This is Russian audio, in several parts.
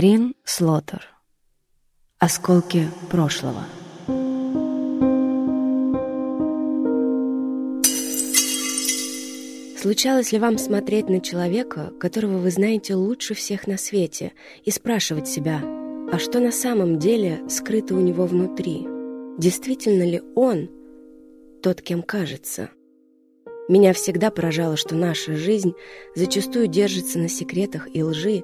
Карин Слотер. Осколки прошлого. Случалось ли вам смотреть на человека, которого вы знаете лучше всех на свете, и спрашивать себя, а что на самом деле скрыто у него внутри? Действительно ли он тот, кем кажется? Меня всегда поражало, что наша жизнь зачастую держится на секретах и лжи,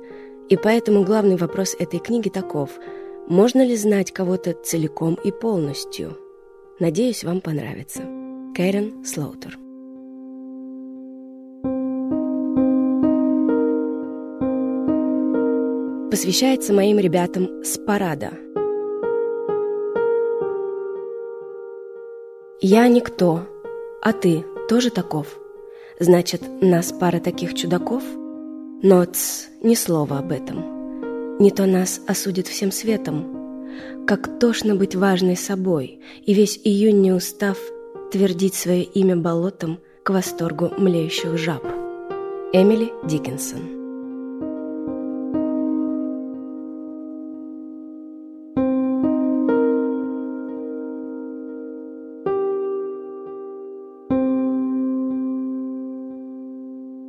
и поэтому главный вопрос этой книги таков – можно ли знать кого-то целиком и полностью? Надеюсь, вам понравится. Кэрен Слоутер посвящается моим ребятам с парада. Я никто, а ты тоже таков. Значит, нас пара таких чудаков? Но ц, ни слова об этом. Не то нас осудит всем светом. Как тошно быть важной собой, и весь июнь не устав твердить свое имя болотом к восторгу млеющих жаб. Эмили Диккенсон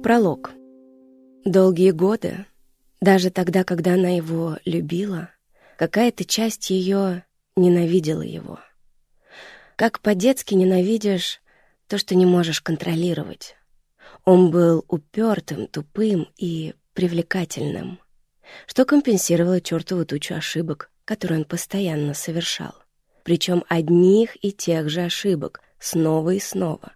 Пролог. Долгие годы, даже тогда, когда она его любила, какая-то часть ее ненавидела его. Как по-детски ненавидишь то, что не можешь контролировать. Он был упертым, тупым и привлекательным, что компенсировало чертову тучу ошибок, которые он постоянно совершал. Причем одних и тех же ошибок, снова и снова.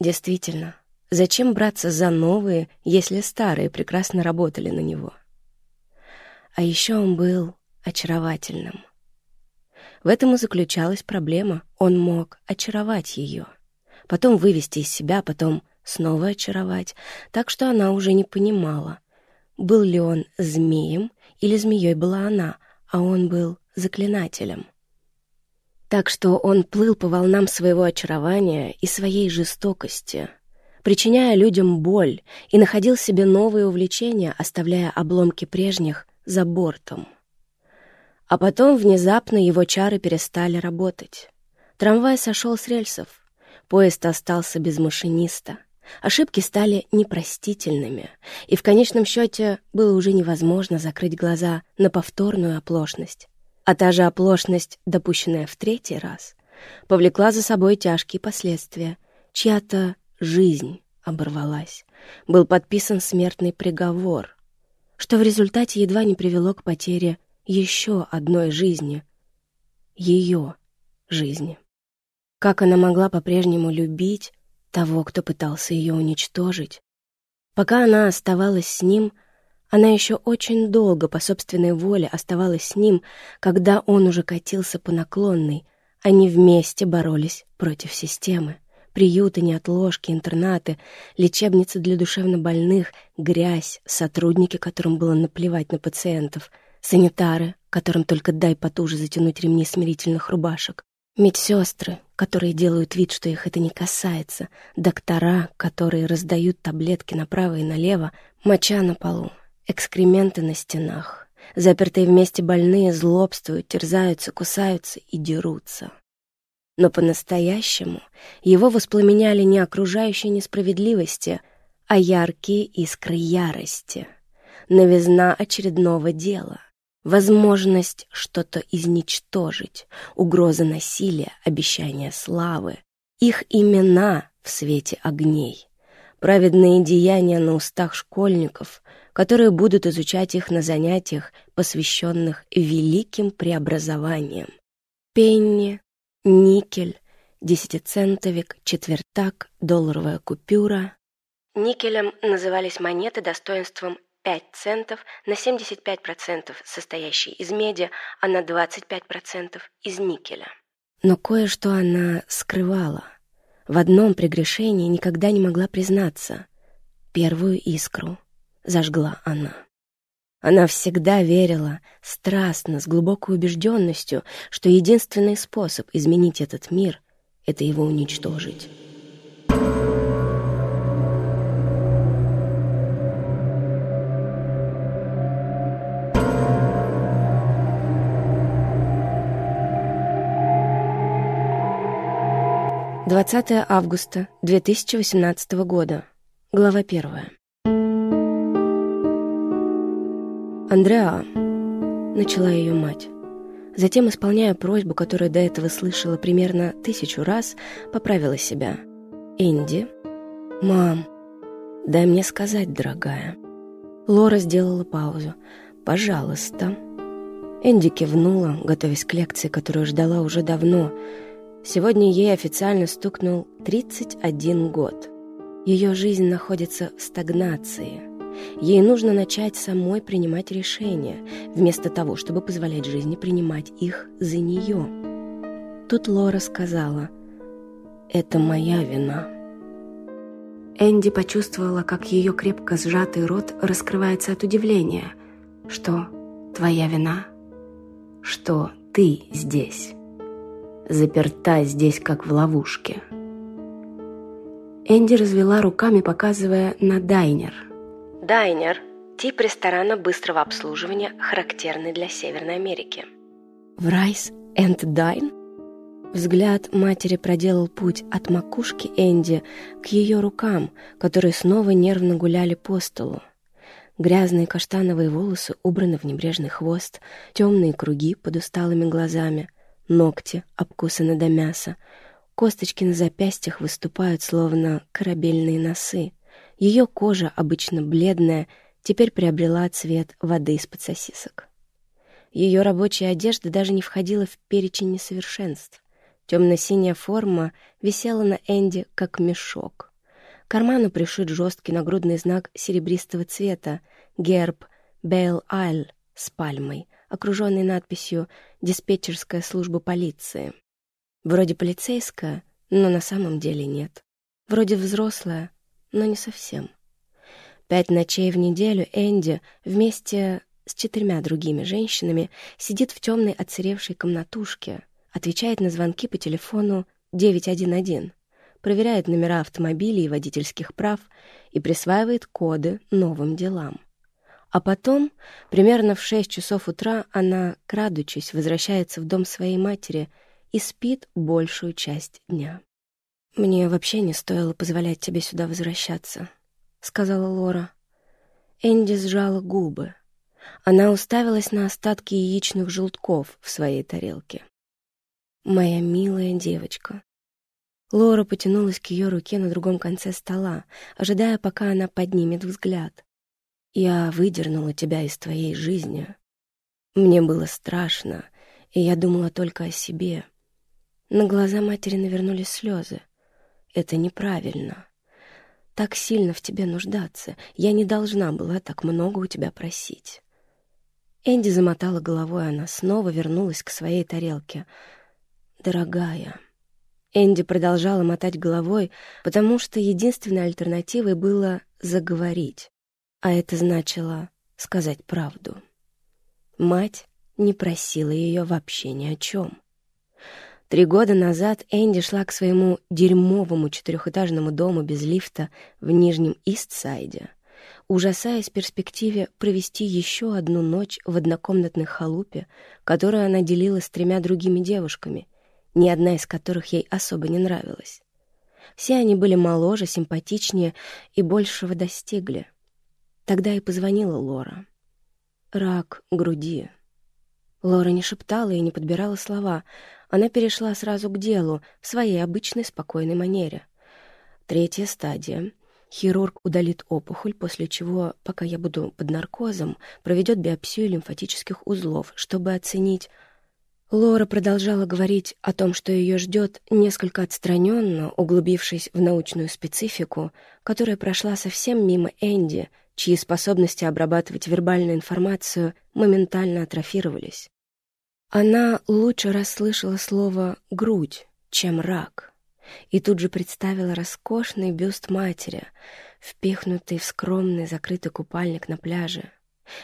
Действительно, Зачем браться за новые, если старые прекрасно работали на него? А еще он был очаровательным. В этом и заключалась проблема. Он мог очаровать ее, потом вывести из себя, потом снова очаровать, так что она уже не понимала, был ли он змеем или змеей была она, а он был заклинателем. Так что он плыл по волнам своего очарования и своей жестокости — причиняя людям боль, и находил себе новые увлечения, оставляя обломки прежних за бортом. А потом внезапно его чары перестали работать. Трамвай сошел с рельсов, поезд остался без машиниста. Ошибки стали непростительными, и в конечном счете было уже невозможно закрыть глаза на повторную оплошность. А та же оплошность, допущенная в третий раз, повлекла за собой тяжкие последствия, чья-то жизнь оборвалась. Был подписан смертный приговор, что в результате едва не привело к потере еще одной жизни. Ее жизни. Как она могла по-прежнему любить того, кто пытался ее уничтожить? Пока она оставалась с ним, она еще очень долго по собственной воле оставалась с ним, когда он уже катился по наклонной, они вместе боролись против системы приюты, неотложки, интернаты, лечебницы для душевнобольных, грязь, сотрудники, которым было наплевать на пациентов, санитары, которым только дай потуже затянуть ремни смирительных рубашек, медсестры, которые делают вид, что их это не касается, доктора, которые раздают таблетки направо и налево, моча на полу, экскременты на стенах. Запертые вместе больные злобствуют, терзаются, кусаются и дерутся. Но по-настоящему его воспламеняли не окружающие несправедливости, а яркие искры ярости, новизна очередного дела, возможность что-то изничтожить, угроза насилия, обещание славы, их имена в свете огней, праведные деяния на устах школьников, которые будут изучать их на занятиях, посвященных великим преобразованиям. Пенни, никель, десятицентовик, четвертак, долларовая купюра. Никелем назывались монеты достоинством 5 центов на 75% состоящие из меди, а на 25% из никеля. Но кое-что она скрывала. В одном прегрешении никогда не могла признаться. Первую искру зажгла она. Она всегда верила, страстно, с глубокой убежденностью, что единственный способ изменить этот мир — это его уничтожить. Двадцатое августа две тысячи восемнадцатого года. Глава первая. «Андреа», — начала ее мать. Затем, исполняя просьбу, которую до этого слышала примерно тысячу раз, поправила себя. «Энди?» «Мам, дай мне сказать, дорогая». Лора сделала паузу. «Пожалуйста». Энди кивнула, готовясь к лекции, которую ждала уже давно. Сегодня ей официально стукнул 31 год. Ее жизнь находится в стагнации. Ей нужно начать самой принимать решения, вместо того, чтобы позволять жизни принимать их за нее. Тут Лора сказала, «Это моя вина». Энди почувствовала, как ее крепко сжатый рот раскрывается от удивления. «Что, твоя вина? Что ты здесь? Заперта здесь, как в ловушке». Энди развела руками, показывая на дайнер – Дайнер – тип ресторана быстрого обслуживания, характерный для Северной Америки. В Райс энд Дайн? Взгляд матери проделал путь от макушки Энди к ее рукам, которые снова нервно гуляли по столу. Грязные каштановые волосы убраны в небрежный хвост, темные круги под усталыми глазами, ногти обкусаны до мяса, косточки на запястьях выступают, словно корабельные носы. Ее кожа, обычно бледная, теперь приобрела цвет воды из-под сосисок. Ее рабочая одежда даже не входила в перечень несовершенств. Темно-синяя форма висела на Энди, как мешок. К карману пришит жесткий нагрудный знак серебристого цвета, герб «Бейл Айль» с пальмой, окруженный надписью «Диспетчерская служба полиции». Вроде полицейская, но на самом деле нет. Вроде взрослая, но не совсем. Пять ночей в неделю Энди вместе с четырьмя другими женщинами сидит в темной отсыревшей комнатушке, отвечает на звонки по телефону 911, проверяет номера автомобилей и водительских прав и присваивает коды новым делам. А потом, примерно в шесть часов утра, она, крадучись, возвращается в дом своей матери и спит большую часть дня. «Мне вообще не стоило позволять тебе сюда возвращаться», — сказала Лора. Энди сжала губы. Она уставилась на остатки яичных желтков в своей тарелке. «Моя милая девочка». Лора потянулась к ее руке на другом конце стола, ожидая, пока она поднимет взгляд. «Я выдернула тебя из твоей жизни. Мне было страшно, и я думала только о себе». На глаза матери навернулись слезы. Это неправильно. Так сильно в тебе нуждаться. Я не должна была так много у тебя просить. Энди замотала головой, она снова вернулась к своей тарелке. «Дорогая...» Энди продолжала мотать головой, потому что единственной альтернативой было заговорить, а это значило сказать правду. Мать не просила ее вообще ни о чем. Три года назад Энди шла к своему дерьмовому четырехэтажному дому без лифта в Нижнем Истсайде, ужасаясь перспективе провести еще одну ночь в однокомнатной халупе, которую она делила с тремя другими девушками, ни одна из которых ей особо не нравилась. Все они были моложе, симпатичнее и большего достигли. Тогда и позвонила Лора. Рак груди. Лора не шептала и не подбирала слова — она перешла сразу к делу в своей обычной спокойной манере. Третья стадия. Хирург удалит опухоль, после чего, пока я буду под наркозом, проведет биопсию лимфатических узлов, чтобы оценить... Лора продолжала говорить о том, что ее ждет, несколько отстраненно, углубившись в научную специфику, которая прошла совсем мимо Энди, чьи способности обрабатывать вербальную информацию моментально атрофировались. Она лучше расслышала слово «грудь», чем «рак», и тут же представила роскошный бюст матери, впихнутый в скромный закрытый купальник на пляже,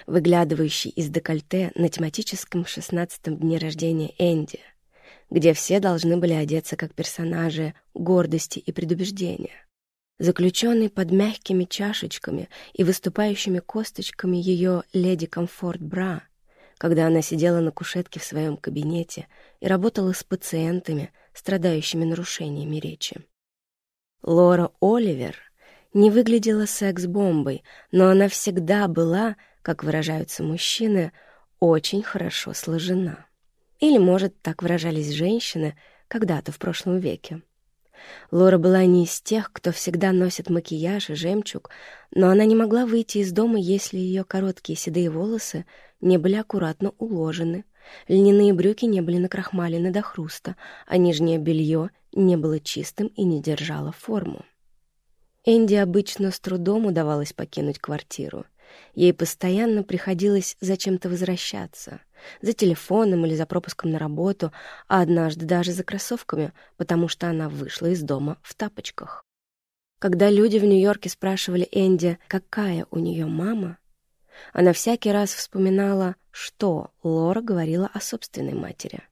выглядывающий из декольте на тематическом шестнадцатом дне рождения Энди, где все должны были одеться как персонажи гордости и предубеждения. Заключенный под мягкими чашечками и выступающими косточками ее леди комфорт бра — когда она сидела на кушетке в своем кабинете и работала с пациентами, страдающими нарушениями речи. Лора Оливер не выглядела секс-бомбой, но она всегда была, как выражаются мужчины, очень хорошо сложена. Или, может, так выражались женщины когда-то в прошлом веке. Лора была не из тех, кто всегда носит макияж и жемчуг, но она не могла выйти из дома, если ее короткие седые волосы не были аккуратно уложены, льняные брюки не были накрахмалены до хруста, а нижнее белье не было чистым и не держало форму. Энди обычно с трудом удавалось покинуть квартиру. Ей постоянно приходилось зачем-то возвращаться. За телефоном или за пропуском на работу, а однажды даже за кроссовками, потому что она вышла из дома в тапочках. Когда люди в Нью-Йорке спрашивали Энди, какая у нее мама, она всякий раз вспоминала, что Лора говорила о собственной матери.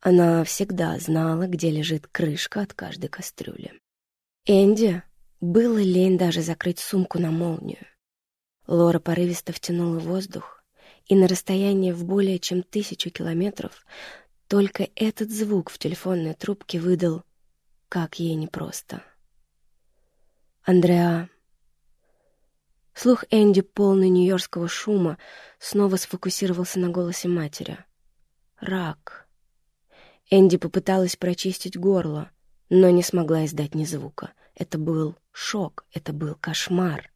Она всегда знала, где лежит крышка от каждой кастрюли. Энди было лень даже закрыть сумку на молнию. Лора порывисто втянула воздух, и на расстоянии в более чем тысячу километров только этот звук в телефонной трубке выдал, как ей непросто. «Андреа». Слух Энди, полный нью-йоркского шума, снова сфокусировался на голосе матери. «Рак». Энди попыталась прочистить горло, но не смогла издать ни звука. Это был шок, это был кошмар.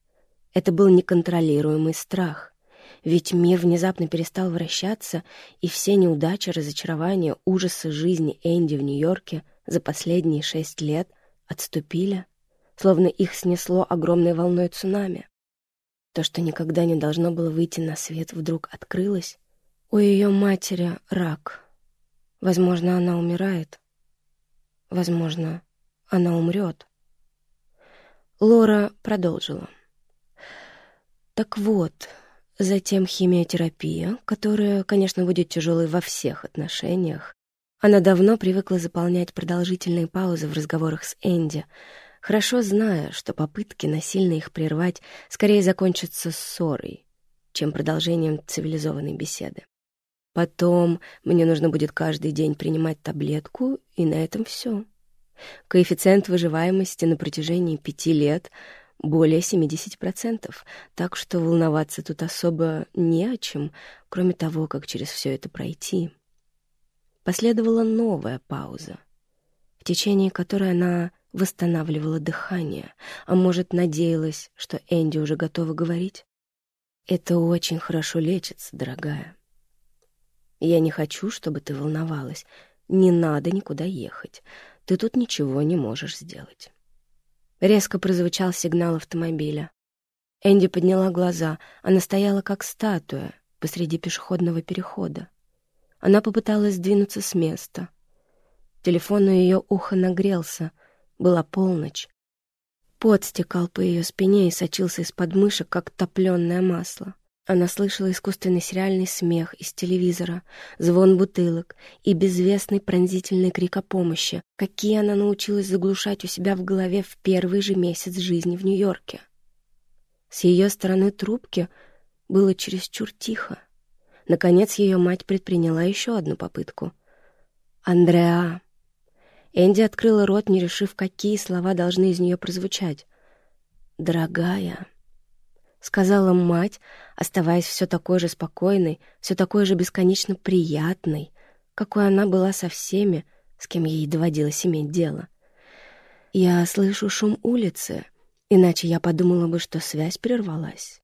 Это был неконтролируемый страх. Ведь мир внезапно перестал вращаться, и все неудачи, разочарования, ужасы жизни Энди в Нью-Йорке за последние шесть лет отступили, словно их снесло огромной волной цунами. То, что никогда не должно было выйти на свет, вдруг открылось. У ее матери рак. Возможно, она умирает. Возможно, она умрет. Лора продолжила. Так вот, затем химиотерапия, которая, конечно, будет тяжелой во всех отношениях. Она давно привыкла заполнять продолжительные паузы в разговорах с Энди, хорошо зная, что попытки насильно их прервать скорее закончатся ссорой, чем продолжением цивилизованной беседы. Потом мне нужно будет каждый день принимать таблетку, и на этом все. Коэффициент выживаемости на протяжении пяти лет — более 70%, так что волноваться тут особо не о чем, кроме того, как через все это пройти. Последовала новая пауза, в течение которой она восстанавливала дыхание, а может, надеялась, что Энди уже готова говорить. «Это очень хорошо лечится, дорогая. Я не хочу, чтобы ты волновалась. Не надо никуда ехать. Ты тут ничего не можешь сделать». Резко прозвучал сигнал автомобиля. Энди подняла глаза. Она стояла как статуя посреди пешеходного перехода. Она попыталась сдвинуться с места. Телефон у ее уха нагрелся. Была полночь. Пот стекал по ее спине и сочился из подмышек, как топленое масло. Она слышала искусственный сериальный смех из телевизора, звон бутылок и безвестный пронзительный крик о помощи, какие она научилась заглушать у себя в голове в первый же месяц жизни в Нью-Йорке. С ее стороны трубки было чересчур тихо. Наконец ее мать предприняла еще одну попытку. «Андреа!» Энди открыла рот, не решив, какие слова должны из нее прозвучать. «Дорогая!» Сказала мать, оставаясь все такой же спокойной, все такой же бесконечно приятной, какой она была со всеми, с кем ей доводилось иметь дело. Я слышу шум улицы, иначе я подумала бы, что связь прервалась.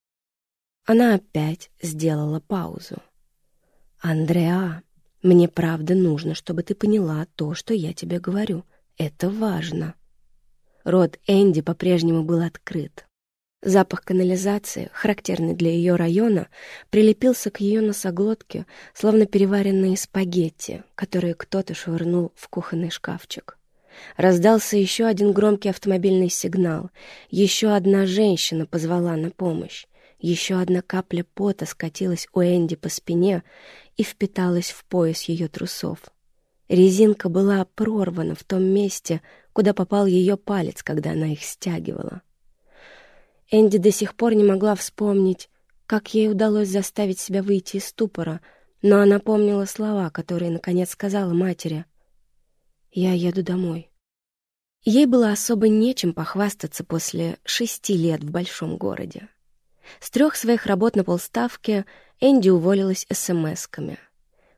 Она опять сделала паузу. «Андреа, мне правда нужно, чтобы ты поняла то, что я тебе говорю. Это важно». Рот Энди по-прежнему был открыт. Запах канализации, характерный для ее района, прилепился к ее носоглотке, словно переваренные спагетти, которые кто-то швырнул в кухонный шкафчик. Раздался еще один громкий автомобильный сигнал. Еще одна женщина позвала на помощь. Еще одна капля пота скатилась у Энди по спине и впиталась в пояс ее трусов. Резинка была прорвана в том месте, куда попал ее палец, когда она их стягивала. Энди до сих пор не могла вспомнить, как ей удалось заставить себя выйти из ступора, но она помнила слова, которые, наконец, сказала матери. Я еду домой. Ей было особо нечем похвастаться после шести лет в большом городе. С трех своих работ на полставки Энди уволилась смс-ками.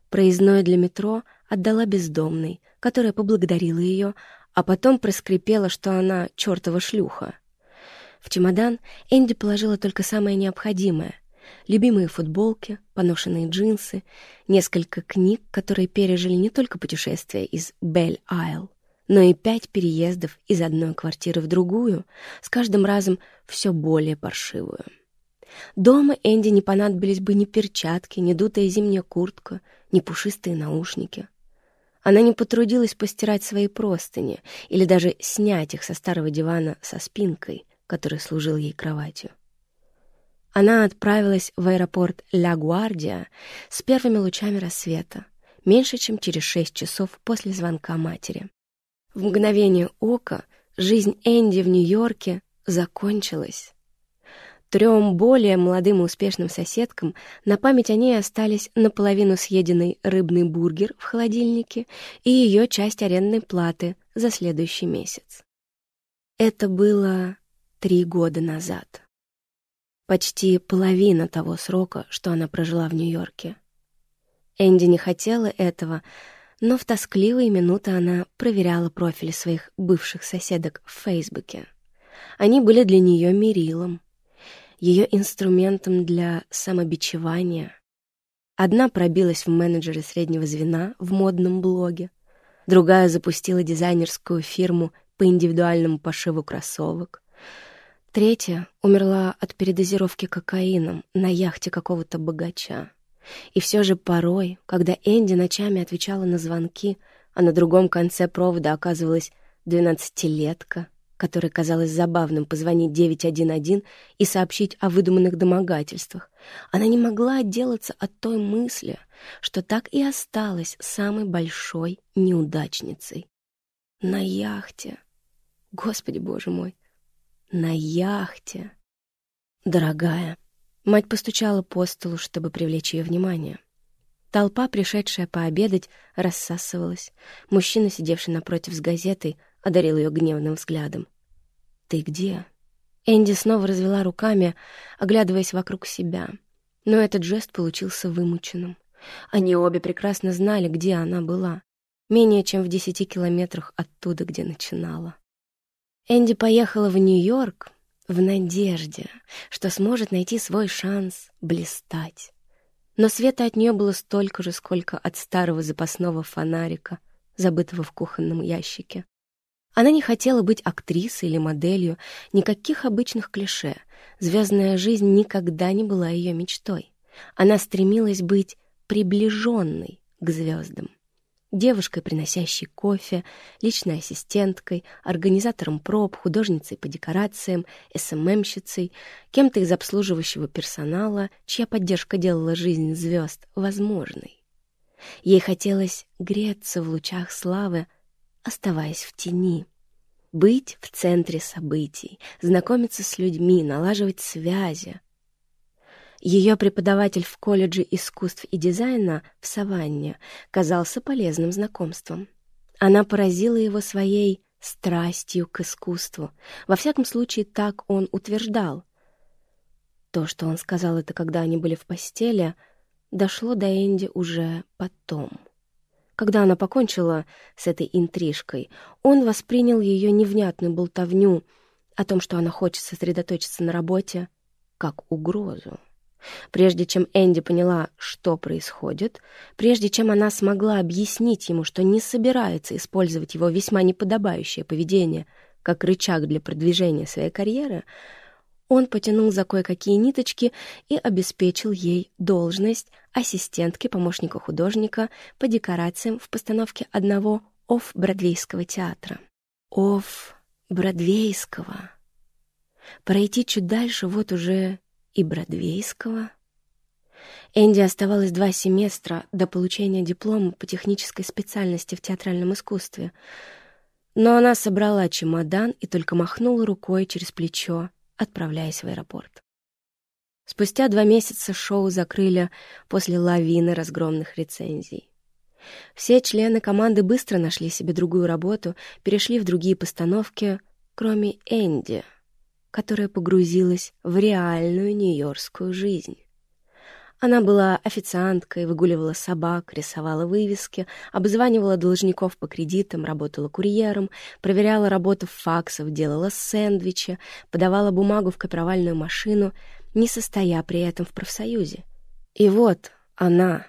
Проездное для метро отдала бездомной, которая поблагодарила ее, а потом проскрипела, что она чертова шлюха. В чемодан Энди положила только самое необходимое — любимые футболки, поношенные джинсы, несколько книг, которые пережили не только путешествия из Бель-Айл, но и пять переездов из одной квартиры в другую, с каждым разом все более паршивую. Дома Энди не понадобились бы ни перчатки, ни дутая зимняя куртка, ни пушистые наушники. Она не потрудилась постирать свои простыни или даже снять их со старого дивана со спинкой, который служил ей кроватью. Она отправилась в аэропорт Ля Гуардия с первыми лучами рассвета, меньше чем через шесть часов после звонка матери. В мгновение ока жизнь Энди в Нью-Йорке закончилась. Трем более молодым и успешным соседкам на память о ней остались наполовину съеденный рыбный бургер в холодильнике и ее часть арендной платы за следующий месяц. Это было три года назад. Почти половина того срока, что она прожила в Нью-Йорке. Энди не хотела этого, но в тоскливые минуты она проверяла профили своих бывших соседок в Фейсбуке. Они были для нее мерилом ее инструментом для самобичевания. Одна пробилась в менеджеры среднего звена в модном блоге, другая запустила дизайнерскую фирму по индивидуальному пошиву кроссовок, третья умерла от передозировки кокаином на яхте какого-то богача. И все же порой, когда Энди ночами отвечала на звонки, а на другом конце провода оказывалась двенадцатилетка, которой казалось забавным позвонить 911 и сообщить о выдуманных домогательствах, она не могла отделаться от той мысли, что так и осталась самой большой неудачницей. На яхте. Господи, боже мой. На яхте. Дорогая. Мать постучала по столу, чтобы привлечь ее внимание. Толпа, пришедшая пообедать, рассасывалась. Мужчина, сидевший напротив с газетой, одарил ее гневным взглядом. «Ты где?» Энди снова развела руками, оглядываясь вокруг себя. Но этот жест получился вымученным. Они обе прекрасно знали, где она была. Менее чем в десяти километрах оттуда, где начинала. Энди поехала в Нью-Йорк в надежде, что сможет найти свой шанс блистать. Но света от нее было столько же, сколько от старого запасного фонарика, забытого в кухонном ящике. Она не хотела быть актрисой или моделью, никаких обычных клише. Звездная жизнь никогда не была ее мечтой. Она стремилась быть приближенной к звездам. Девушкой, приносящей кофе, личной ассистенткой, организатором проб, художницей по декорациям, СММщицей, кем-то из обслуживающего персонала, чья поддержка делала жизнь звезд возможной. Ей хотелось греться в лучах славы, оставаясь в тени. Быть в центре событий, знакомиться с людьми, налаживать связи. Ее преподаватель в колледже искусств и дизайна в Саванне казался полезным знакомством. Она поразила его своей страстью к искусству. Во всяком случае, так он утверждал. То, что он сказал это, когда они были в постели, дошло до Энди уже потом. Когда она покончила с этой интрижкой, он воспринял ее невнятную болтовню о том, что она хочет сосредоточиться на работе, как угрозу. Прежде чем Энди поняла, что происходит, прежде чем она смогла объяснить ему, что не собирается использовать его весьма неподобающее поведение как рычаг для продвижения своей карьеры, он потянул за кое-какие ниточки и обеспечил ей должность ассистентки помощника художника по декорациям в постановке одного офф-бродвейского театра. Офф-бродвейского. Пройти чуть дальше вот уже и бродвейского. Энди оставалось два семестра до получения диплома по технической специальности в театральном искусстве, но она собрала чемодан и только махнула рукой через плечо, отправляясь в аэропорт. Спустя два месяца шоу закрыли после лавины разгромных рецензий. Все члены команды быстро нашли себе другую работу, перешли в другие постановки, кроме Энди, которая погрузилась в реальную нью-йоркскую жизнь. Она была официанткой, выгуливала собак, рисовала вывески, обзванивала должников по кредитам, работала курьером, проверяла работу факсов, делала сэндвичи, подавала бумагу в копировальную машину, не состоя при этом в профсоюзе. И вот она,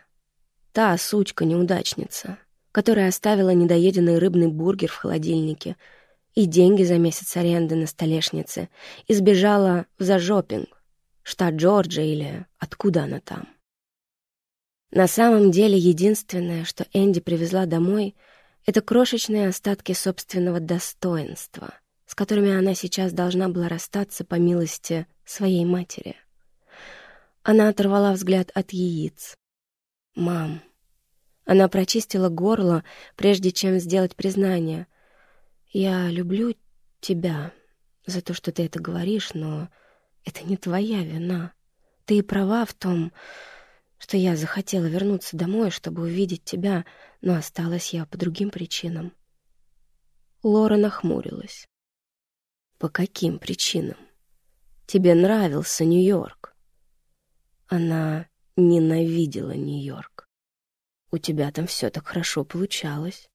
та сучка-неудачница, которая оставила недоеденный рыбный бургер в холодильнике и деньги за месяц аренды на столешнице и сбежала в зажопинг, штат Джорджия или откуда она там. На самом деле единственное, что Энди привезла домой, это крошечные остатки собственного достоинства, с которыми она сейчас должна была расстаться по милости своей матери. Она оторвала взгляд от яиц. «Мам». Она прочистила горло, прежде чем сделать признание. «Я люблю тебя за то, что ты это говоришь, но это не твоя вина. Ты права в том, что я захотела вернуться домой, чтобы увидеть тебя, но осталась я по другим причинам. Лора нахмурилась. По каким причинам? Тебе нравился Нью-Йорк. Она ненавидела Нью-Йорк. У тебя там все так хорошо получалось.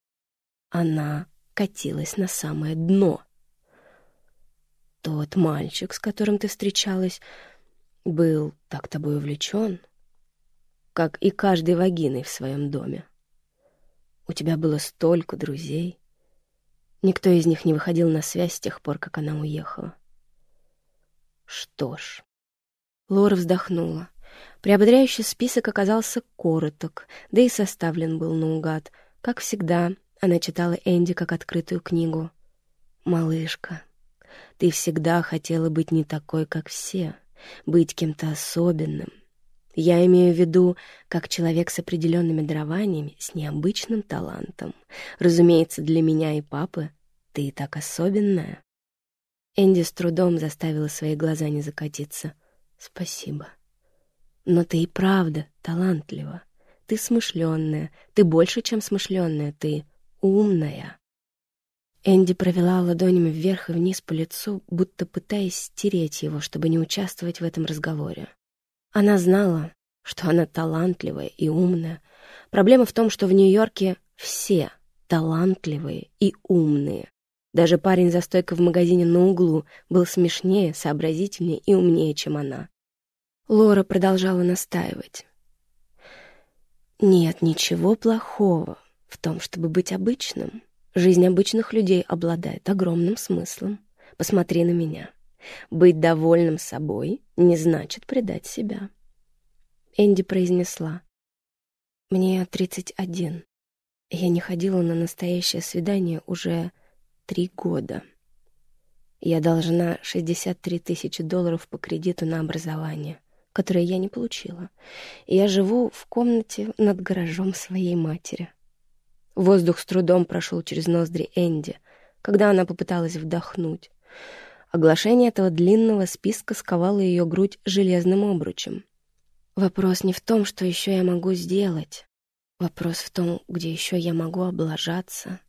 Она катилась на самое дно. Тот мальчик, с которым ты встречалась, был так тобой увлечен, как и каждый вагиной в своем доме. У тебя было столько друзей. Никто из них не выходил на связь с тех пор, как она уехала. Что ж, Лора вздохнула. Приободряющий список оказался короток, да и составлен был наугад. Как всегда, она читала Энди как открытую книгу. «Малышка, ты всегда хотела быть не такой, как все, быть кем-то особенным. Я имею в виду, как человек с определенными дарованиями, с необычным талантом. Разумеется, для меня и папы ты и так особенная. Энди с трудом заставила свои глаза не закатиться. Спасибо. Но ты и правда талантлива. Ты смышленная, ты больше, чем смышленная, ты умная. Энди провела ладонями вверх и вниз по лицу, будто пытаясь стереть его, чтобы не участвовать в этом разговоре. Она знала, что она талантливая и умная. Проблема в том, что в Нью-Йорке все талантливые и умные. Даже парень за стойкой в магазине на углу был смешнее, сообразительнее и умнее, чем она. Лора продолжала настаивать. Нет ничего плохого в том, чтобы быть обычным. Жизнь обычных людей обладает огромным смыслом. Посмотри на меня. Быть довольным собой не значит предать себя. Энди произнесла. Мне 31. Я не ходила на настоящее свидание уже три года. Я должна 63 тысячи долларов по кредиту на образование, которое я не получила. Я живу в комнате над гаражом своей матери. Воздух с трудом прошел через ноздри Энди, когда она попыталась вдохнуть. Оглашение этого длинного списка сковало ее грудь железным обручем. Вопрос не в том, что еще я могу сделать. Вопрос в том, где еще я могу облажаться.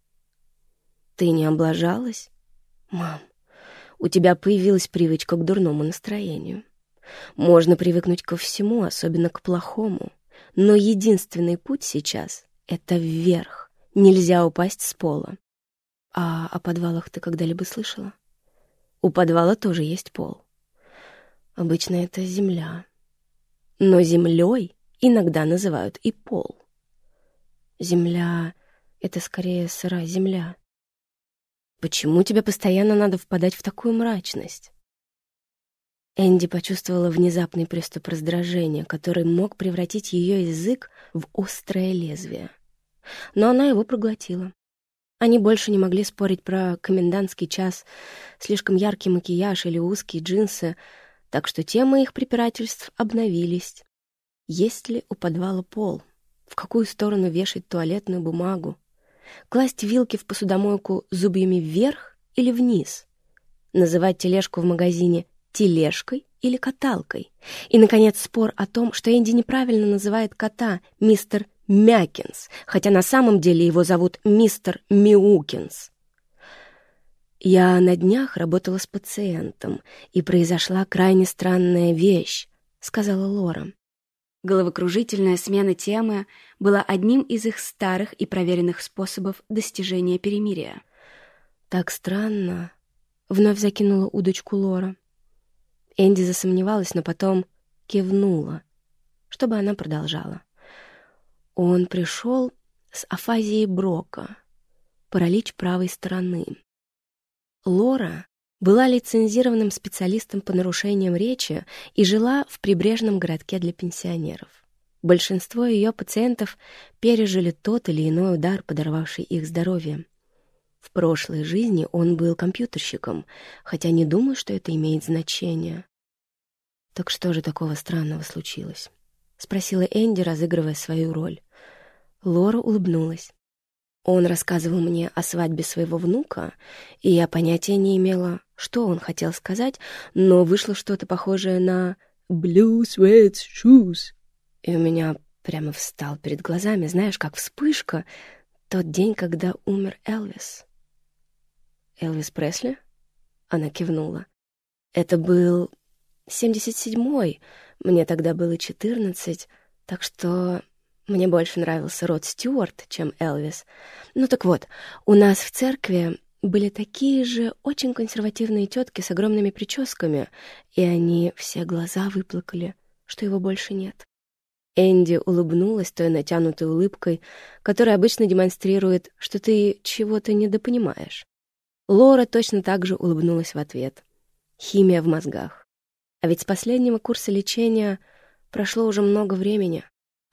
Ты не облажалась? Мам, у тебя появилась привычка к дурному настроению. Можно привыкнуть ко всему, особенно к плохому. Но единственный путь сейчас — это вверх. Нельзя упасть с пола. А о подвалах ты когда-либо слышала? У подвала тоже есть пол. Обычно это земля. Но землей иногда называют и пол. Земля — это скорее сырая земля. Почему тебе постоянно надо впадать в такую мрачность? Энди почувствовала внезапный приступ раздражения, который мог превратить ее язык в острое лезвие но она его проглотила. Они больше не могли спорить про комендантский час, слишком яркий макияж или узкие джинсы, так что темы их препирательств обновились. Есть ли у подвала пол? В какую сторону вешать туалетную бумагу? Класть вилки в посудомойку зубьями вверх или вниз? Называть тележку в магазине тележкой или каталкой? И, наконец, спор о том, что Энди неправильно называет кота мистер Мякинс, хотя на самом деле его зовут мистер Миукинс. Я на днях работала с пациентом, и произошла крайне странная вещь, сказала Лора. Головокружительная смена темы была одним из их старых и проверенных способов достижения перемирия. «Так странно», — вновь закинула удочку Лора. Энди засомневалась, но потом кивнула, чтобы она продолжала. Он пришел с афазией Брока, паралич правой стороны. Лора была лицензированным специалистом по нарушениям речи и жила в прибрежном городке для пенсионеров. Большинство ее пациентов пережили тот или иной удар, подорвавший их здоровье. В прошлой жизни он был компьютерщиком, хотя не думаю, что это имеет значение. «Так что же такого странного случилось?» — спросила Энди, разыгрывая свою роль. Лора улыбнулась. Он рассказывал мне о свадьбе своего внука, и я понятия не имела, что он хотел сказать, но вышло что-то похожее на «blue sweat shoes». И у меня прямо встал перед глазами, знаешь, как вспышка, тот день, когда умер Элвис. «Элвис Пресли?» Она кивнула. «Это был 77-й, мне тогда было 14, так что мне больше нравился Род Стюарт, чем Элвис. Ну так вот, у нас в церкви были такие же очень консервативные тетки с огромными прическами, и они все глаза выплакали, что его больше нет. Энди улыбнулась той натянутой улыбкой, которая обычно демонстрирует, что ты чего-то недопонимаешь. Лора точно так же улыбнулась в ответ. Химия в мозгах. А ведь с последнего курса лечения прошло уже много времени.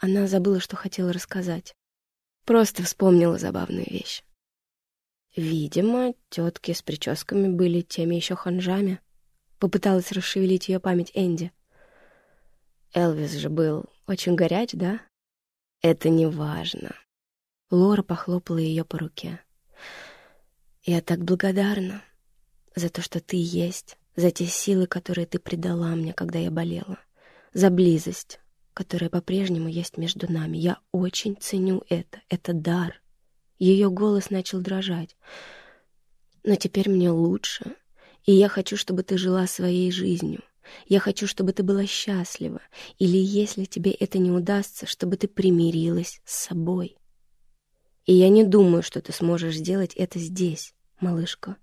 Она забыла, что хотела рассказать. Просто вспомнила забавную вещь. Видимо, тетки с прическами были теми еще ханжами. Попыталась расшевелить ее память Энди. Элвис же был очень горяч, да? Это не важно. Лора похлопала ее по руке. Я так благодарна за то, что ты есть, за те силы, которые ты придала мне, когда я болела, за близость, которая по-прежнему есть между нами. Я очень ценю это. Это дар. Ее голос начал дрожать. Но теперь мне лучше, и я хочу, чтобы ты жила своей жизнью. Я хочу, чтобы ты была счастлива, или, если тебе это не удастся, чтобы ты примирилась с собой. И я не думаю, что ты сможешь сделать это здесь, малышка.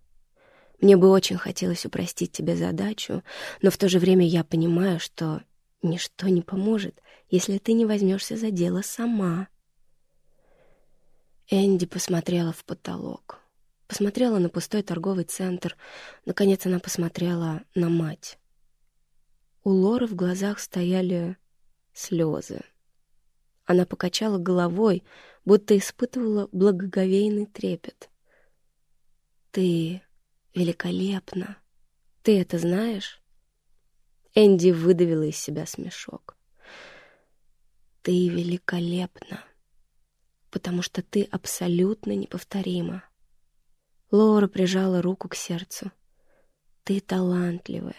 Мне бы очень хотелось упростить тебе задачу, но в то же время я понимаю, что ничто не поможет, если ты не возьмешься за дело сама. Энди посмотрела в потолок. Посмотрела на пустой торговый центр. Наконец она посмотрела на мать. У Лоры в глазах стояли слезы. Она покачала головой, будто испытывала благоговейный трепет. «Ты великолепна. Ты это знаешь?» Энди выдавила из себя смешок. «Ты великолепна, потому что ты абсолютно неповторима». Лора прижала руку к сердцу. «Ты талантливая,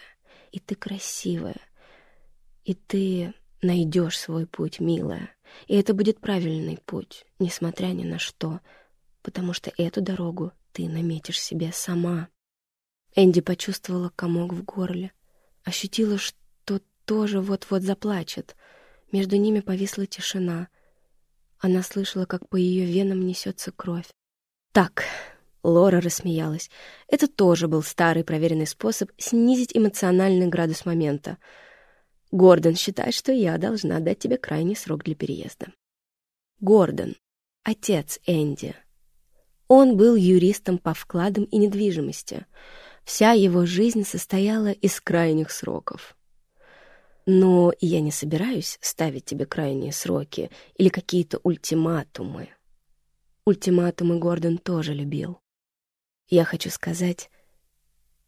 и ты красивая, и ты найдешь свой путь, милая, и это будет правильный путь, несмотря ни на что, потому что эту дорогу ты наметишь себе сама». Энди почувствовала комок в горле, ощутила, что тоже вот-вот заплачет. Между ними повисла тишина. Она слышала, как по ее венам несется кровь. «Так», — Лора рассмеялась, — «это тоже был старый проверенный способ снизить эмоциональный градус момента. Гордон считает, что я должна дать тебе крайний срок для переезда». Гордон, отец Энди. Он был юристом по вкладам и недвижимости — Вся его жизнь состояла из крайних сроков. Но я не собираюсь ставить тебе крайние сроки или какие-то ультиматумы. Ультиматумы Гордон тоже любил. Я хочу сказать,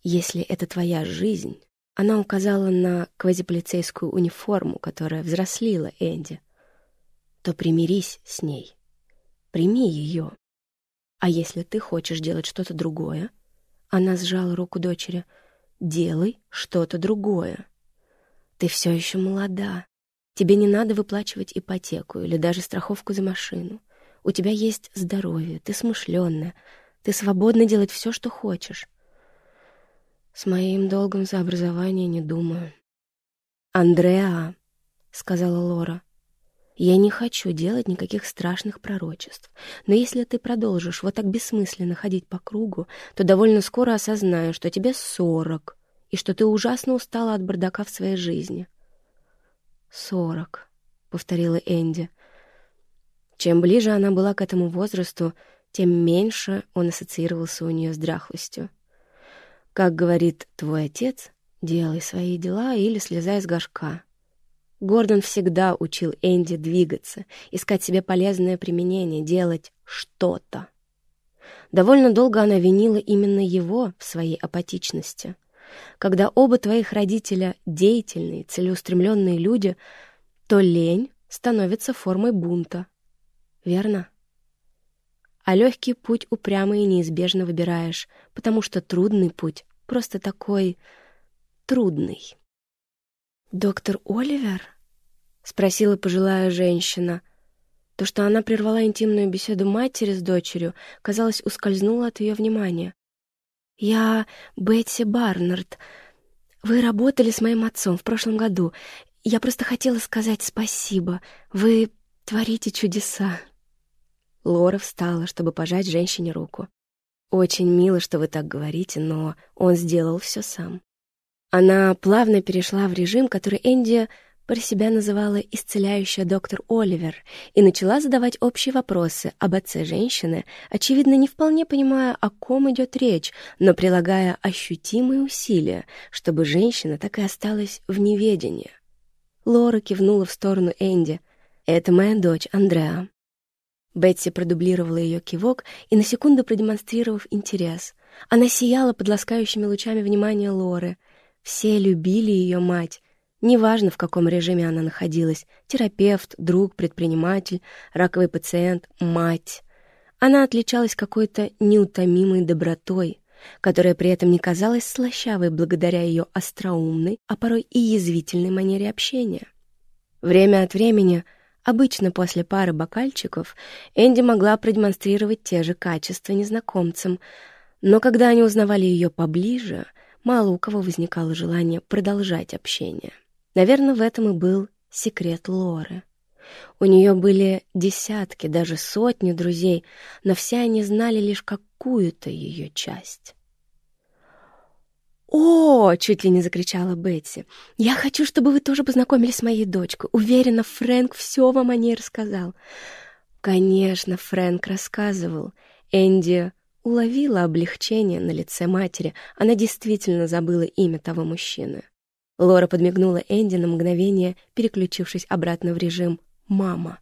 если это твоя жизнь, она указала на квазиполицейскую униформу, которая взрослила Энди, то примирись с ней. Прими ее. А если ты хочешь делать что-то другое, она сжала руку дочери. «Делай что-то другое. Ты все еще молода. Тебе не надо выплачивать ипотеку или даже страховку за машину. У тебя есть здоровье, ты смышленная, ты свободна делать все, что хочешь. С моим долгом за образование не думаю. «Андреа», — сказала Лора, — «я не хочу делать никаких страшных пророчеств, но если ты продолжишь вот так бессмысленно ходить по кругу, то довольно скоро осознаешь, что тебе сорок, и что ты ужасно устала от бардака в своей жизни». «Сорок», — повторила Энди. Чем ближе она была к этому возрасту, тем меньше он ассоциировался у нее с дряхлостью. Как говорит твой отец, делай свои дела или слезай с горшка. Гордон всегда учил Энди двигаться, искать себе полезное применение, делать что-то. Довольно долго она винила именно его в своей апатичности. Когда оба твоих родителя деятельные, целеустремленные люди, то лень становится формой бунта. Верно? А легкий путь упрямо и неизбежно выбираешь, потому что трудный путь просто такой трудный. «Доктор Оливер?» — спросила пожилая женщина. То, что она прервала интимную беседу матери с дочерью, казалось, ускользнуло от ее внимания. «Я Бетси Барнард. Вы работали с моим отцом в прошлом году. Я просто хотела сказать спасибо. Вы творите чудеса». Лора встала, чтобы пожать женщине руку. «Очень мило, что вы так говорите, но он сделал все сам». Она плавно перешла в режим, который Энди про себя называла «исцеляющая доктор Оливер» и начала задавать общие вопросы об отце женщины, очевидно, не вполне понимая, о ком идет речь, но прилагая ощутимые усилия, чтобы женщина так и осталась в неведении. Лора кивнула в сторону Энди. «Это моя дочь, Андреа. Бетси продублировала ее кивок и на секунду продемонстрировав интерес. Она сияла под ласкающими лучами внимания Лоры. Все любили ее мать. Неважно, в каком режиме она находилась — терапевт, друг, предприниматель, раковый пациент, мать. Она отличалась какой-то неутомимой добротой, которая при этом не казалась слащавой благодаря ее остроумной, а порой и язвительной манере общения. Время от времени — Обычно после пары бокальчиков Энди могла продемонстрировать те же качества незнакомцам, но когда они узнавали ее поближе, мало у кого возникало желание продолжать общение. Наверное, в этом и был секрет Лоры. У нее были десятки, даже сотни друзей, но все они знали лишь какую-то ее часть. «О!» — чуть ли не закричала Бетси. «Я хочу, чтобы вы тоже познакомились с моей дочкой. Уверена, Фрэнк все вам о ней рассказал». Конечно, Фрэнк рассказывал. Энди уловила облегчение на лице матери. Она действительно забыла имя того мужчины. Лора подмигнула Энди на мгновение, переключившись обратно в режим «мама».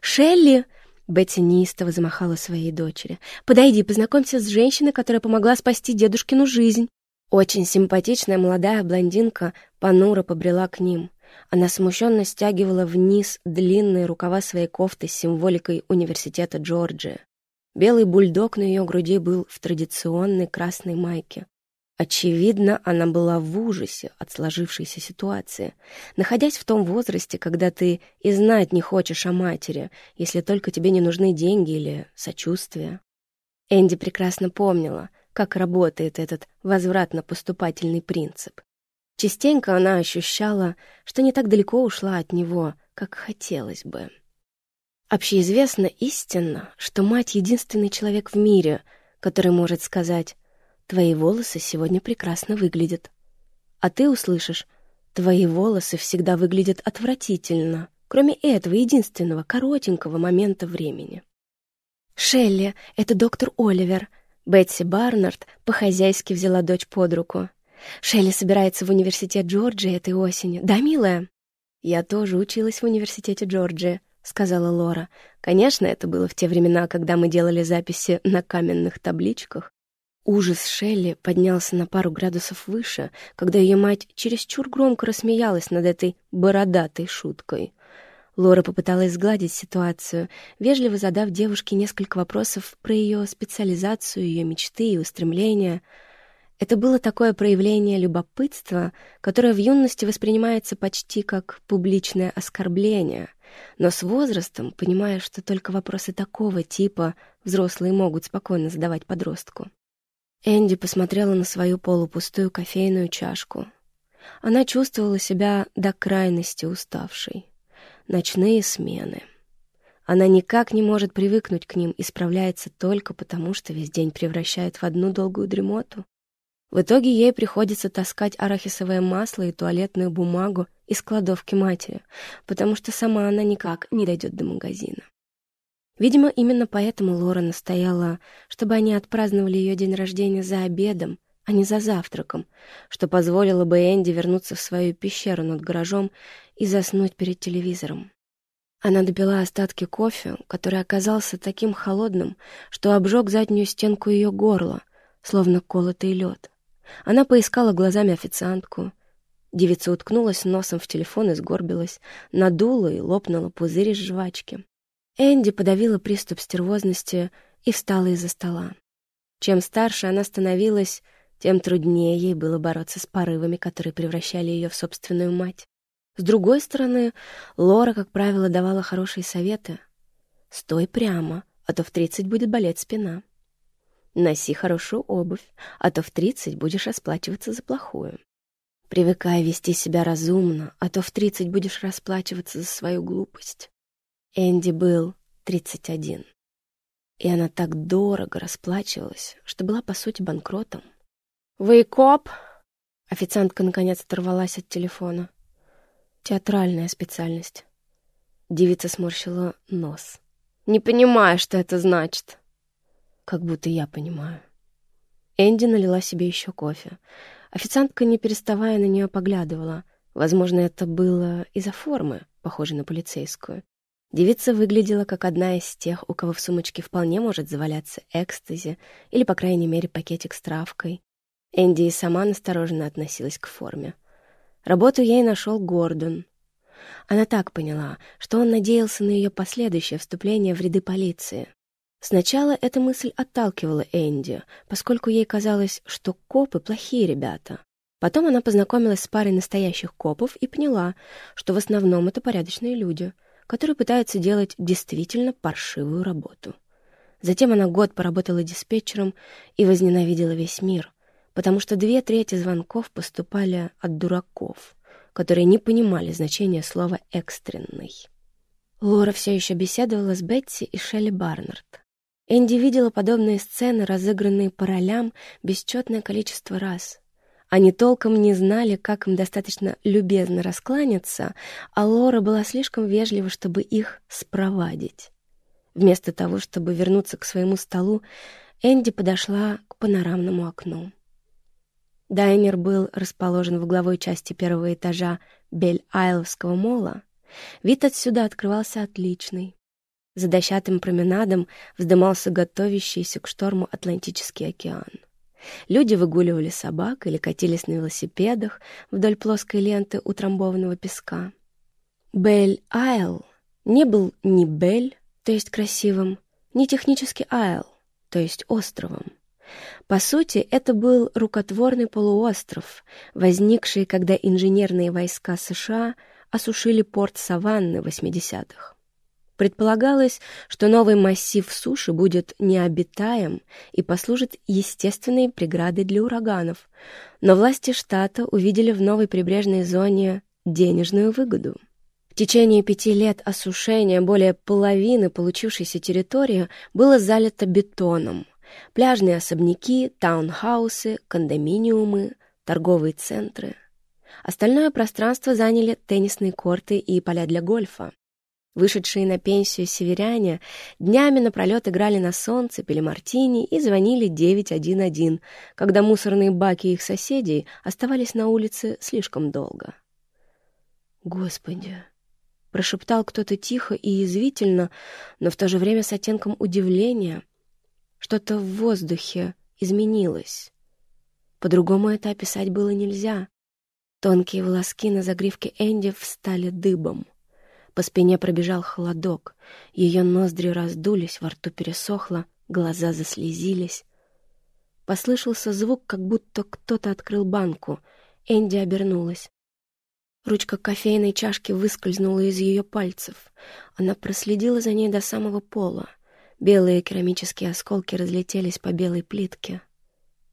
«Шелли!» Бетти неистово замахала своей дочери. «Подойди, познакомься с женщиной, которая помогла спасти дедушкину жизнь». Очень симпатичная молодая блондинка понуро побрела к ним. Она смущенно стягивала вниз длинные рукава своей кофты с символикой университета Джорджия. Белый бульдог на ее груди был в традиционной красной майке. Очевидно, она была в ужасе от сложившейся ситуации, находясь в том возрасте, когда ты и знать не хочешь о матери, если только тебе не нужны деньги или сочувствие. Энди прекрасно помнила, как работает этот возвратно-поступательный принцип. Частенько она ощущала, что не так далеко ушла от него, как хотелось бы. Общеизвестно истинно, что мать — единственный человек в мире, который может сказать «Твои волосы сегодня прекрасно выглядят». А ты услышишь «Твои волосы всегда выглядят отвратительно», кроме этого единственного коротенького момента времени. «Шелли, это доктор Оливер», Бетси Барнард по-хозяйски взяла дочь под руку. «Шелли собирается в университет Джорджии этой осенью. Да, милая?» «Я тоже училась в университете Джорджии», — сказала Лора. «Конечно, это было в те времена, когда мы делали записи на каменных табличках». Ужас Шелли поднялся на пару градусов выше, когда ее мать чересчур громко рассмеялась над этой бородатой шуткой. Лора попыталась сгладить ситуацию, вежливо задав девушке несколько вопросов про ее специализацию, ее мечты и устремления. Это было такое проявление любопытства, которое в юности воспринимается почти как публичное оскорбление, но с возрастом, понимая, что только вопросы такого типа взрослые могут спокойно задавать подростку. Энди посмотрела на свою полупустую кофейную чашку. Она чувствовала себя до крайности уставшей. Ночные смены. Она никак не может привыкнуть к ним и справляется только потому, что весь день превращает в одну долгую дремоту. В итоге ей приходится таскать арахисовое масло и туалетную бумагу из кладовки матери, потому что сама она никак не дойдет до магазина. Видимо, именно поэтому Лора настояла, чтобы они отпраздновали ее день рождения за обедом, а не за завтраком, что позволило бы Энди вернуться в свою пещеру над гаражом и заснуть перед телевизором. Она допила остатки кофе, который оказался таким холодным, что обжег заднюю стенку ее горла, словно колотый лед. Она поискала глазами официантку. Девица уткнулась носом в телефон и сгорбилась, надула и лопнула пузырь из жвачки. Энди подавила приступ стервозности и встала из-за стола. Чем старше она становилась, тем труднее ей было бороться с порывами, которые превращали ее в собственную мать. С другой стороны, Лора, как правило, давала хорошие советы. «Стой прямо, а то в тридцать будет болеть спина». Носи хорошую обувь, а то в тридцать будешь расплачиваться за плохую. Привыкай вести себя разумно, а то в тридцать будешь расплачиваться за свою глупость. Энди был тридцать один, И она так дорого расплачивалась, что была, по сути, банкротом. «Вы коп?» Официантка, наконец, оторвалась от телефона. «Театральная специальность». Девица сморщила нос. «Не понимаю, что это значит» как будто я понимаю. Энди налила себе еще кофе. Официантка, не переставая на нее, поглядывала. Возможно, это было из-за формы, похожей на полицейскую. Девица выглядела как одна из тех, у кого в сумочке вполне может заваляться экстази или, по крайней мере, пакетик с травкой. Энди и сама настороженно относилась к форме. Работу ей нашел Гордон. Она так поняла, что он надеялся на ее последующее вступление в ряды полиции. Сначала эта мысль отталкивала Энди, поскольку ей казалось, что копы — плохие ребята. Потом она познакомилась с парой настоящих копов и поняла, что в основном это порядочные люди, которые пытаются делать действительно паршивую работу. Затем она год поработала диспетчером и возненавидела весь мир, потому что две трети звонков поступали от дураков, которые не понимали значения слова «экстренный». Лора все еще беседовала с Бетси и Шелли Барнард. Энди видела подобные сцены, разыгранные по ролям, бесчетное количество раз. Они толком не знали, как им достаточно любезно раскланяться, а Лора была слишком вежлива, чтобы их спровадить. Вместо того, чтобы вернуться к своему столу, Энди подошла к панорамному окну. Дайнер был расположен в угловой части первого этажа Бель-Айловского мола. Вид отсюда открывался отличный. За дощатым променадом вздымался готовящийся к шторму Атлантический океан. Люди выгуливали собак или катились на велосипедах вдоль плоской ленты утрамбованного песка. Бель-Айл не был ни Бель, то есть красивым, ни технически Айл, то есть островом. По сути, это был рукотворный полуостров, возникший, когда инженерные войска США осушили порт Саванны в 80-х. Предполагалось, что новый массив суши будет необитаем и послужит естественной преградой для ураганов, но власти штата увидели в новой прибрежной зоне денежную выгоду. В течение пяти лет осушения более половины получившейся территории было залито бетоном. Пляжные особняки, таунхаусы, кондоминиумы, торговые центры. Остальное пространство заняли теннисные корты и поля для гольфа. Вышедшие на пенсию северяне днями напролет играли на солнце, пили мартини и звонили 911, когда мусорные баки их соседей оставались на улице слишком долго. «Господи!» — прошептал кто-то тихо и язвительно, но в то же время с оттенком удивления. Что-то в воздухе изменилось. По-другому это описать было нельзя. Тонкие волоски на загривке Энди встали дыбом — по спине пробежал холодок, ее ноздри раздулись, во рту пересохло, глаза заслезились. Послышался звук, как будто кто-то открыл банку. Энди обернулась. Ручка кофейной чашки выскользнула из ее пальцев. Она проследила за ней до самого пола. Белые керамические осколки разлетелись по белой плитке.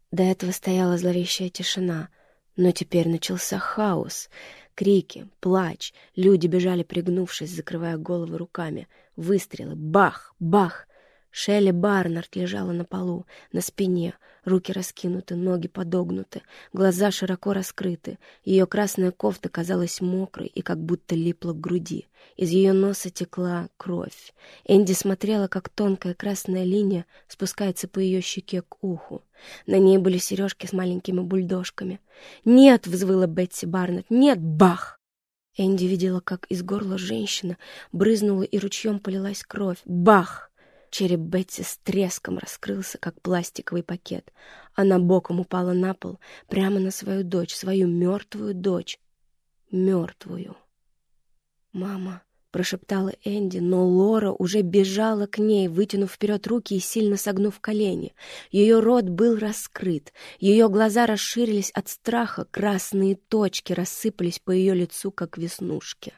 До этого стояла зловещая тишина, но теперь начался хаос. Крики, плач, люди бежали, пригнувшись, закрывая головы руками. Выстрелы, бах, бах. Шелли Барнард лежала на полу, на спине, руки раскинуты, ноги подогнуты, глаза широко раскрыты. Ее красная кофта казалась мокрой и как будто липла к груди. Из ее носа текла кровь. Энди смотрела, как тонкая красная линия спускается по ее щеке к уху. На ней были сережки с маленькими бульдожками. «Нет!» — взвыла Бетси Барнетт. «Нет! Бах!» Энди видела, как из горла женщины брызнула и ручьем полилась кровь. «Бах!» Череп Бетти с треском раскрылся, как пластиковый пакет. Она боком упала на пол, прямо на свою дочь, свою мертвую дочь. Мертвую. «Мама», — прошептала Энди, но Лора уже бежала к ней, вытянув вперед руки и сильно согнув колени. Ее рот был раскрыт, ее глаза расширились от страха, красные точки рассыпались по ее лицу, как веснушки.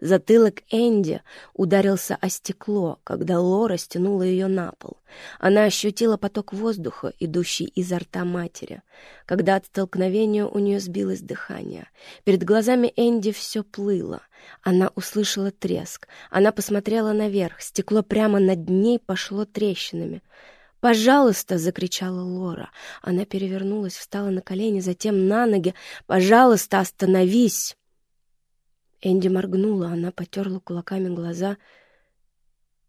Затылок Энди ударился о стекло, когда Лора стянула ее на пол. Она ощутила поток воздуха, идущий изо рта матери. Когда от столкновения у нее сбилось дыхание. Перед глазами Энди все плыло. Она услышала треск. Она посмотрела наверх. Стекло прямо над ней пошло трещинами. «Пожалуйста!» — закричала Лора. Она перевернулась, встала на колени, затем на ноги. «Пожалуйста, остановись!» Энди моргнула, она потерла кулаками глаза.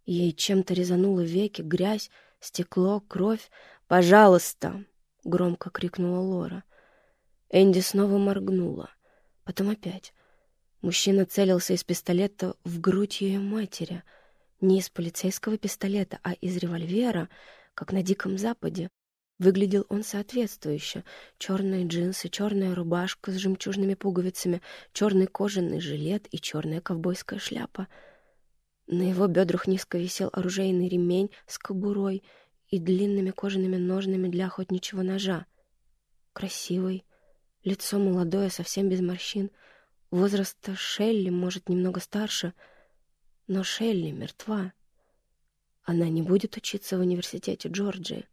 Ей чем-то резануло веки, грязь, стекло, кровь. «Пожалуйста!» — громко крикнула Лора. Энди снова моргнула. Потом опять. Мужчина целился из пистолета в грудь ее матери. Не из полицейского пистолета, а из револьвера, как на Диком Западе. Выглядел он соответствующе. Черные джинсы, черная рубашка с жемчужными пуговицами, черный кожаный жилет и черная ковбойская шляпа. На его бедрах низко висел оружейный ремень с кобурой и длинными кожаными ножными для охотничьего ножа. Красивый, лицо молодое, совсем без морщин. Возраста Шелли, может, немного старше, но Шелли мертва. Она не будет учиться в университете Джорджии.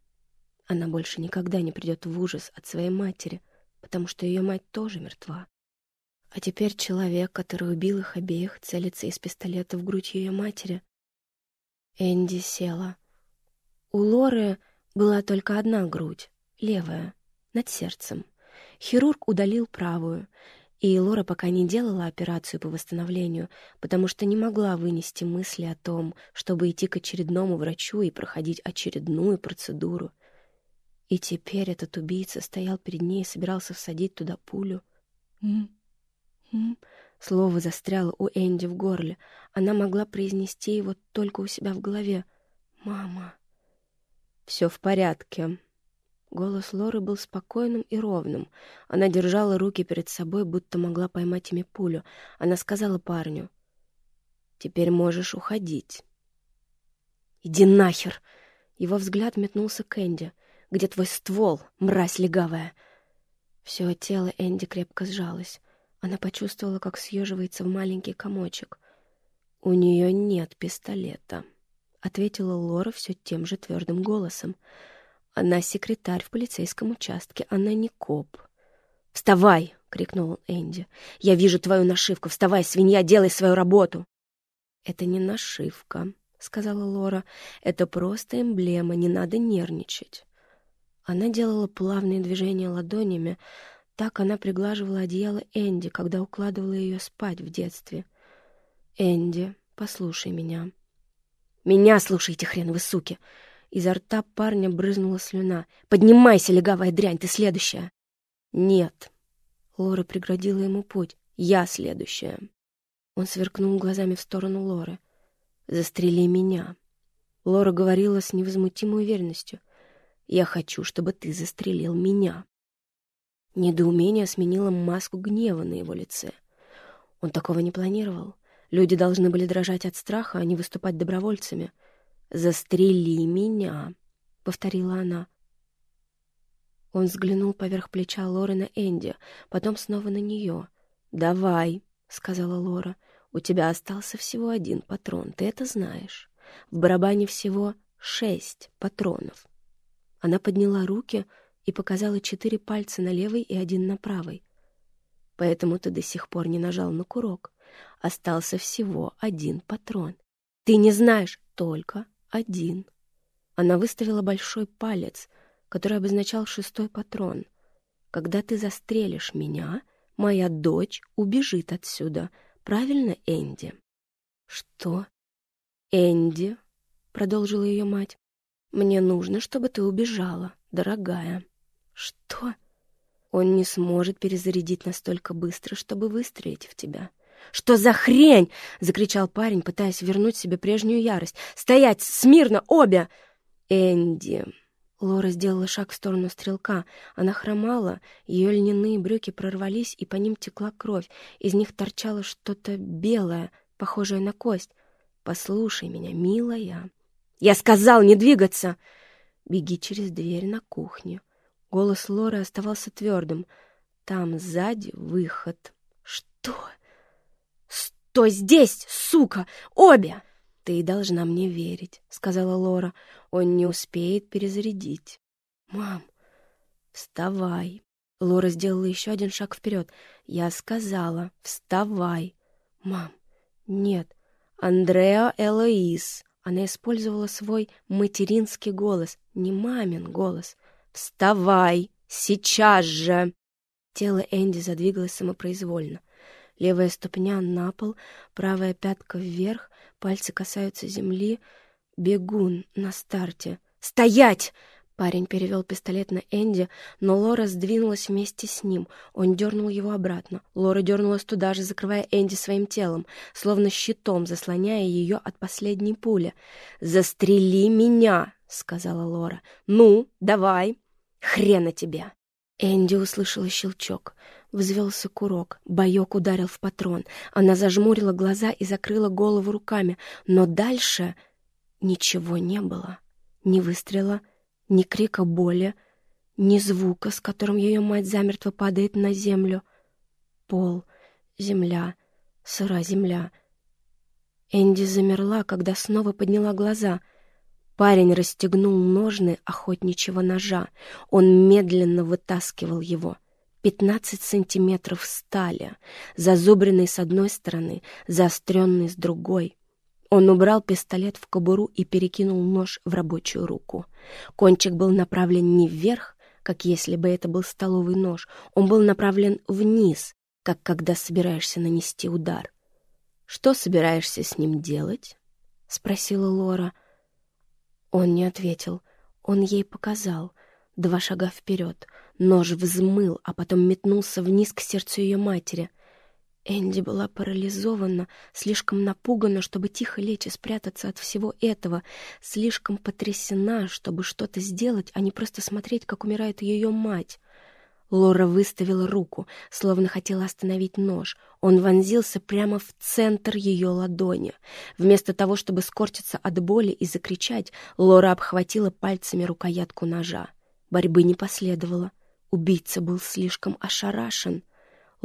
Она больше никогда не придет в ужас от своей матери, потому что ее мать тоже мертва. А теперь человек, который убил их обеих, целится из пистолета в грудь ее матери. Энди села. У Лоры была только одна грудь, левая, над сердцем. Хирург удалил правую, и Лора пока не делала операцию по восстановлению, потому что не могла вынести мысли о том, чтобы идти к очередному врачу и проходить очередную процедуру — и теперь этот убийца стоял перед ней и собирался всадить туда пулю. «М? М?» Слово застряло у Энди в горле. Она могла произнести его только у себя в голове. «Мама!» «Все в порядке». Голос Лоры был спокойным и ровным. Она держала руки перед собой, будто могла поймать ими пулю. Она сказала парню, «Теперь можешь уходить». «Иди нахер!» Его взгляд метнулся к Энди — где твой ствол, мразь легавая?» Все тело Энди крепко сжалось. Она почувствовала, как съеживается в маленький комочек. «У нее нет пистолета», — ответила Лора все тем же твердым голосом. «Она секретарь в полицейском участке, она не коп». «Вставай!» — крикнул Энди. «Я вижу твою нашивку! Вставай, свинья, делай свою работу!» «Это не нашивка», — сказала Лора. «Это просто эмблема, не надо нервничать». Она делала плавные движения ладонями, так она приглаживала одеяло Энди, когда укладывала ее спать в детстве. «Энди, послушай меня». «Меня слушайте, хрен вы суки!» Изо рта парня брызнула слюна. «Поднимайся, легавая дрянь, ты следующая!» «Нет!» Лора преградила ему путь. «Я следующая!» Он сверкнул глазами в сторону Лоры. «Застрели меня!» Лора говорила с невозмутимой уверенностью. Я хочу, чтобы ты застрелил меня». Недоумение сменило маску гнева на его лице. Он такого не планировал. Люди должны были дрожать от страха, а не выступать добровольцами. «Застрели меня», — повторила она. Он взглянул поверх плеча Лоры на Энди, потом снова на нее. «Давай», — сказала Лора, — «у тебя остался всего один патрон, ты это знаешь. В барабане всего шесть патронов». Она подняла руки и показала четыре пальца на левой и один на правой. «Поэтому ты до сих пор не нажал на курок. Остался всего один патрон. Ты не знаешь, только один». Она выставила большой палец, который обозначал шестой патрон. «Когда ты застрелишь меня, моя дочь убежит отсюда. Правильно, Энди?» «Что?» «Энди», — продолжила ее мать, — «мне нужно, чтобы ты убежала, дорогая». «Что?» «Он не сможет перезарядить настолько быстро, чтобы выстрелить в тебя». «Что за хрень?» — закричал парень, пытаясь вернуть себе прежнюю ярость. «Стоять! Смирно! Обе!» «Энди!» Лора сделала шаг в сторону стрелка. Она хромала, ее льняные брюки прорвались, и по ним текла кровь. Из них торчало что-то белое, похожее на кость. «Послушай меня, милая!» «Я сказал не двигаться!» «Беги через дверь на кухню». Голос Лоры оставался твердым. «Там сзади выход». «Что?» «Стой здесь, сука! Обе!» «Ты должна мне верить», — сказала Лора. «Он не успеет перезарядить». «Мам, вставай». Лора сделала еще один шаг вперед. «Я сказала, вставай». «Мам, нет, Андреа Элоиз». Она использовала свой материнский голос, не мамин голос. «Вставай! Сейчас же!» Тело Энди задвигалось самопроизвольно. Левая ступня на пол, правая пятка вверх, пальцы касаются земли. Бегун на старте. «Стоять!» Парень перевел пистолет на Энди, но Лора сдвинулась вместе с ним. Он дернул его обратно. Лора дернулась туда же, закрывая Энди своим телом, словно щитом, заслоняя ее от последней пули. «Застрели меня!» — сказала Лора. «Ну, давай! Хрена тебе!» Энди услышала щелчок. Взвелся курок. Боек ударил в патрон. Она зажмурила глаза и закрыла голову руками. Но дальше ничего не было. Ни выстрела, ни крика боли, ни звука, с которым ее мать замертво падает на землю. Пол, земля, сыра земля. Энди замерла, когда снова подняла глаза — Парень расстегнул ножны охотничьего ножа. Он медленно вытаскивал его. Пятнадцать сантиметров стали, зазубренный с одной стороны, заостренный с другой. Он убрал пистолет в кобуру и перекинул нож в рабочую руку. Кончик был направлен не вверх, как если бы это был столовый нож. Он был направлен вниз, как когда собираешься нанести удар. «Что собираешься с ним делать?» — спросила Лора. — он не ответил. Он ей показал. Два шага вперед. Нож взмыл, а потом метнулся вниз к сердцу ее матери. Энди была парализована, слишком напугана, чтобы тихо лечь и спрятаться от всего этого, слишком потрясена, чтобы что-то сделать, а не просто смотреть, как умирает ее мать. Лора выставила руку, словно хотела остановить нож. Он вонзился прямо в центр ее ладони. Вместо того, чтобы скорчиться от боли и закричать, Лора обхватила пальцами рукоятку ножа. Борьбы не последовало. Убийца был слишком ошарашен.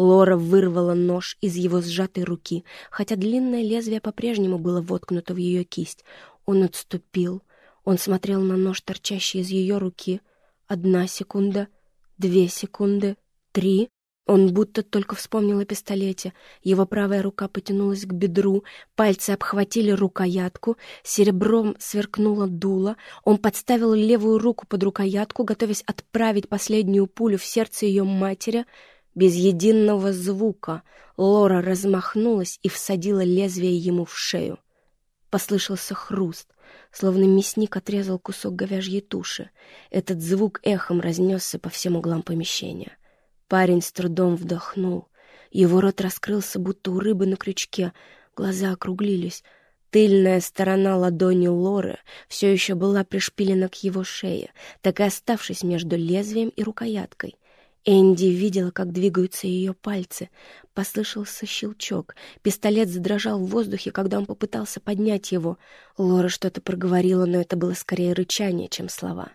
Лора вырвала нож из его сжатой руки, хотя длинное лезвие по-прежнему было воткнуто в ее кисть. Он отступил. Он смотрел на нож, торчащий из ее руки. Одна секунда — Две секунды, три. Он будто только вспомнил о пистолете. Его правая рука потянулась к бедру, пальцы обхватили рукоятку, серебром сверкнуло дуло. Он подставил левую руку под рукоятку, готовясь отправить последнюю пулю в сердце ее матери. Без единого звука Лора размахнулась и всадила лезвие ему в шею. Послышался хруст словно мясник отрезал кусок говяжьей туши. Этот звук эхом разнесся по всем углам помещения. Парень с трудом вдохнул. Его рот раскрылся, будто у рыбы на крючке. Глаза округлились. Тыльная сторона ладони Лоры все еще была пришпилена к его шее, так и оставшись между лезвием и рукояткой. Энди видела, как двигаются ее пальцы. Послышался щелчок. Пистолет задрожал в воздухе, когда он попытался поднять его. Лора что-то проговорила, но это было скорее рычание, чем слова.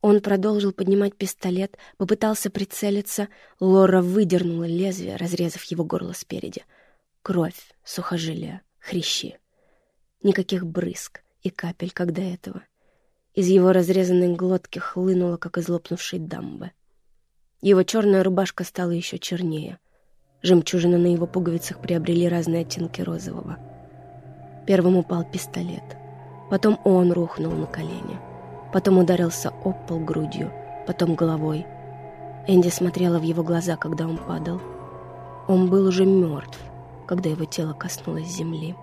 Он продолжил поднимать пистолет, попытался прицелиться. Лора выдернула лезвие, разрезав его горло спереди. Кровь, сухожилия, хрящи. Никаких брызг и капель, как до этого. Из его разрезанной глотки хлынуло, как из лопнувшей дамбы. Его черная рубашка стала еще чернее. Жемчужины на его пуговицах приобрели разные оттенки розового. Первым упал пистолет. Потом он рухнул на колени. Потом ударился об пол грудью, потом головой. Энди смотрела в его глаза, когда он падал. Он был уже мертв, когда его тело коснулось земли.